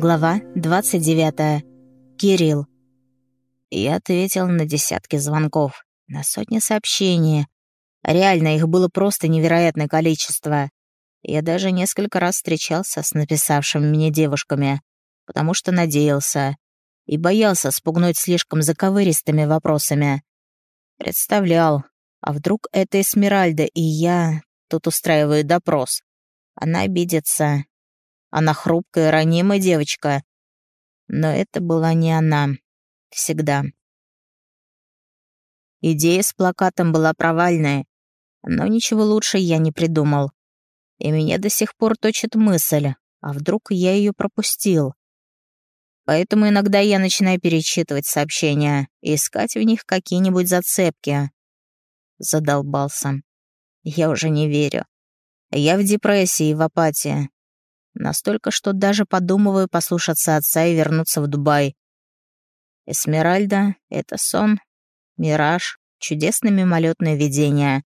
Глава 29. Кирилл. Я ответил на десятки звонков, на сотни сообщений. Реально, их было просто невероятное количество. Я даже несколько раз встречался с написавшими мне девушками, потому что надеялся и боялся спугнуть слишком заковыристыми вопросами. Представлял, а вдруг это Эсмеральда, и я тут устраиваю допрос. Она обидится, она хрупкая, ранимая девочка. Но это была не она. Всегда. Идея с плакатом была провальная, но ничего лучше я не придумал. И меня до сих пор точит мысль, а вдруг я ее пропустил? Поэтому иногда я начинаю перечитывать сообщения и искать в них какие-нибудь зацепки. Задолбался. Я уже не верю. Я в депрессии и в апатии. Настолько, что даже подумываю послушаться отца и вернуться в Дубай. Эсмеральда — это сон, мираж, чудесное мимолетное видение.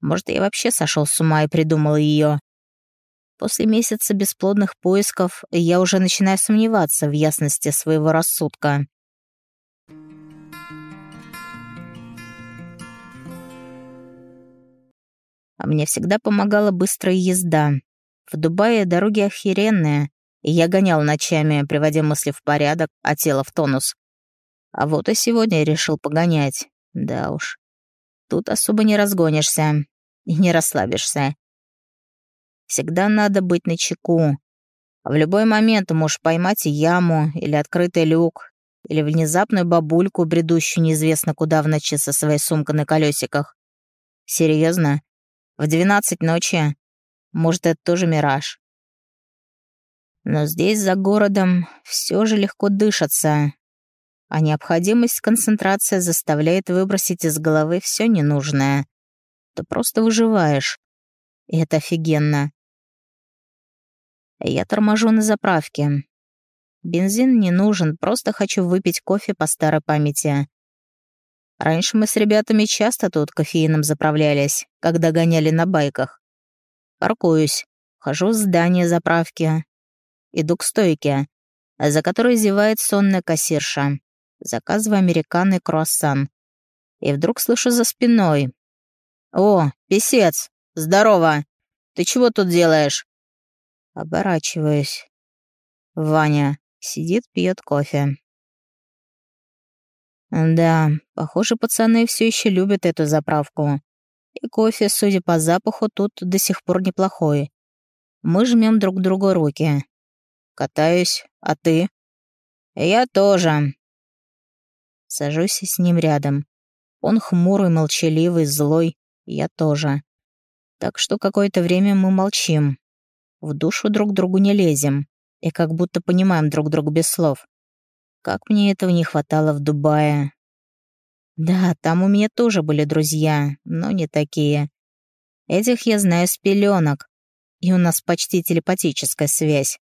Может, я вообще сошел с ума и придумал ее. После месяца бесплодных поисков я уже начинаю сомневаться в ясности своего рассудка. А мне всегда помогала быстрая езда. В Дубае дороги охеренные, и я гонял ночами, приводя мысли в порядок, а тело в тонус. А вот и сегодня решил погонять. Да уж. Тут особо не разгонишься и не расслабишься. Всегда надо быть начеку. В любой момент можешь поймать яму или открытый люк, или внезапную бабульку, бредущую неизвестно куда в ночи со своей сумкой на колесиках. Серьезно? В двенадцать ночи может, это тоже мираж. Но здесь, за городом, все же легко дышится, а необходимость концентрации заставляет выбросить из головы все ненужное. Ты просто выживаешь. И это офигенно. Я торможу на заправке. Бензин не нужен, просто хочу выпить кофе по старой памяти. Раньше мы с ребятами часто тут кофеином заправлялись, когда гоняли на байках. Паркуюсь, хожу в здание заправки. Иду к стойке, за которой зевает сонная кассирша. Заказываю американо и круассан. И вдруг слышу за спиной. «О, писец! Здорово! Ты чего тут делаешь?» Оборачиваюсь. Ваня сидит, пьет кофе. Да, похоже, пацаны все еще любят эту заправку. И кофе, судя по запаху, тут до сих пор неплохой. Мы жмем друг другу руки. Катаюсь, а ты? Я тоже. Сажусь с ним рядом. Он хмурый, молчаливый, злой. Я тоже. Так что какое-то время мы молчим. В душу друг другу не лезем. И как будто понимаем друг друга без слов. Как мне этого не хватало в Дубае. Да, там у меня тоже были друзья, но не такие. Этих я знаю с пеленок, и у нас почти телепатическая связь.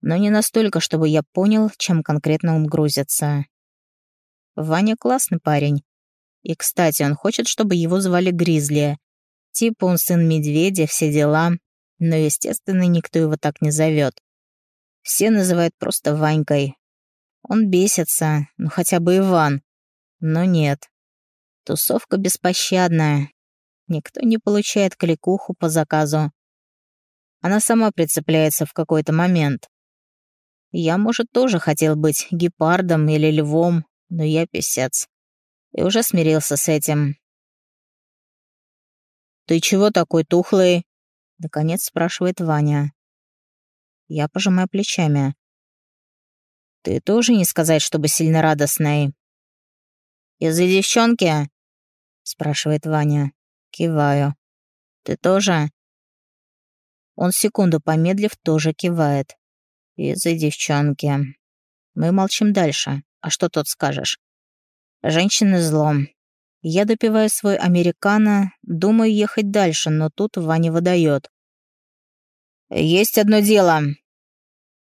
Но не настолько, чтобы я понял, чем конкретно он грузится. Ваня классный парень. И, кстати, он хочет, чтобы его звали Гризли. Типа он сын медведя, все дела. Но, естественно, никто его так не зовет. Все называют просто Ванькой. Он бесится, ну хотя бы Иван. Но нет. Тусовка беспощадная. Никто не получает кликуху по заказу. Она сама прицепляется в какой-то момент. Я, может, тоже хотел быть гепардом или львом, но я писец. И уже смирился с этим. «Ты чего такой тухлый?» — наконец спрашивает Ваня. Я пожимаю плечами. «Ты тоже не сказать, чтобы сильно радостный?» «Из-за девчонки?» — спрашивает Ваня. Киваю. «Ты тоже?» Он секунду помедлив тоже кивает. «Из-за девчонки». Мы молчим дальше. А что тут скажешь? Женщины злом. Я допиваю свой американо, думаю ехать дальше, но тут Ваня выдает. «Есть одно дело».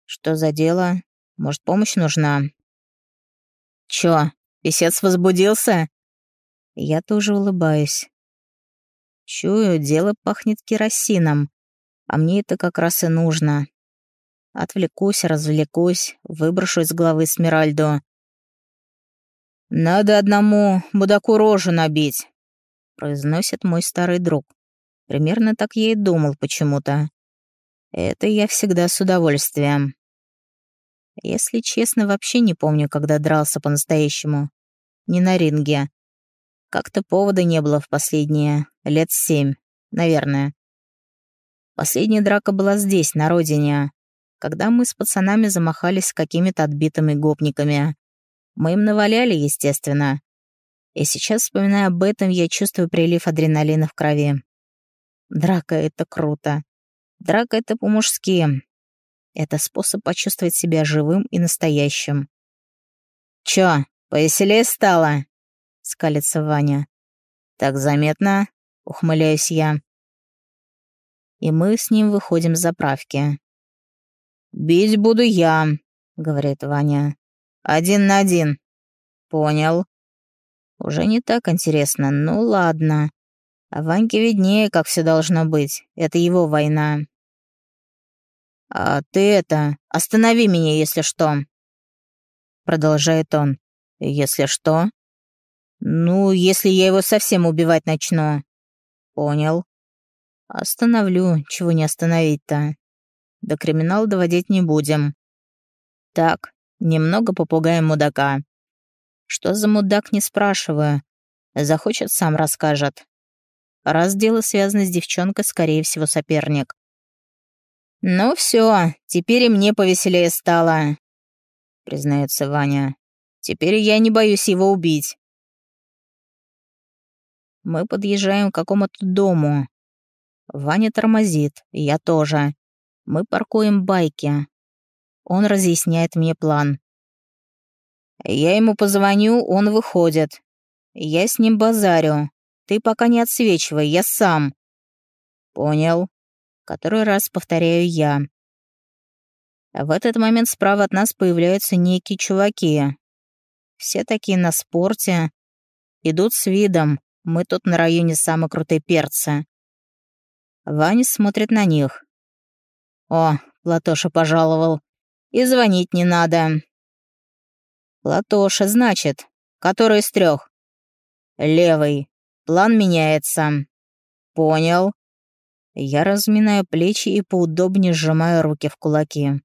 «Что за дело? Может, помощь нужна?» «Чё, Песец возбудился?» Я тоже улыбаюсь. Чую, дело пахнет керосином, а мне это как раз и нужно. Отвлекусь, развлекусь, выброшу из головы Смиральду. «Надо одному мудаку рожу набить», — произносит мой старый друг. Примерно так я и думал почему-то. Это я всегда с удовольствием. Если честно, вообще не помню, когда дрался по-настоящему. Не на ринге. Как-то повода не было в последние лет семь, наверное. Последняя драка была здесь, на родине, когда мы с пацанами замахались какими-то отбитыми гопниками. Мы им наваляли, естественно. И сейчас, вспоминая об этом, я чувствую прилив адреналина в крови. Драка — это круто. Драка — это по-мужски. Это способ почувствовать себя живым и настоящим. «Чё, повеселее стало?» — скалится Ваня. «Так заметно?» — ухмыляюсь я. И мы с ним выходим с заправки. «Бить буду я», — говорит Ваня. Один на один. Понял. Уже не так интересно. Ну ладно. А Ваньке виднее, как все должно быть. Это его война. А ты это, останови меня, если что. Продолжает он. Если что? Ну, если я его совсем убивать начну. Понял. Остановлю, чего не остановить-то. До криминала доводить не будем. Так, Немного попугаем мудака. Что за мудак, не спрашиваю. Захочет, сам расскажет. Раз дело связано с девчонкой, скорее всего, соперник. «Ну все, теперь и мне повеселее стало», — признается Ваня. «Теперь я не боюсь его убить». Мы подъезжаем к какому-то дому. Ваня тормозит, я тоже. Мы паркуем байки. Он разъясняет мне план. Я ему позвоню, он выходит. Я с ним базарю. Ты пока не отсвечивай, я сам. Понял. Который раз повторяю я. В этот момент справа от нас появляются некие чуваки. Все такие на спорте. Идут с видом. Мы тут на районе самые крутые перцы. Ваня смотрит на них. О, Латоша пожаловал. И звонить не надо. Латоша, значит. Который из трех? Левый. План меняется. Понял. Я разминаю плечи и поудобнее сжимаю руки в кулаки.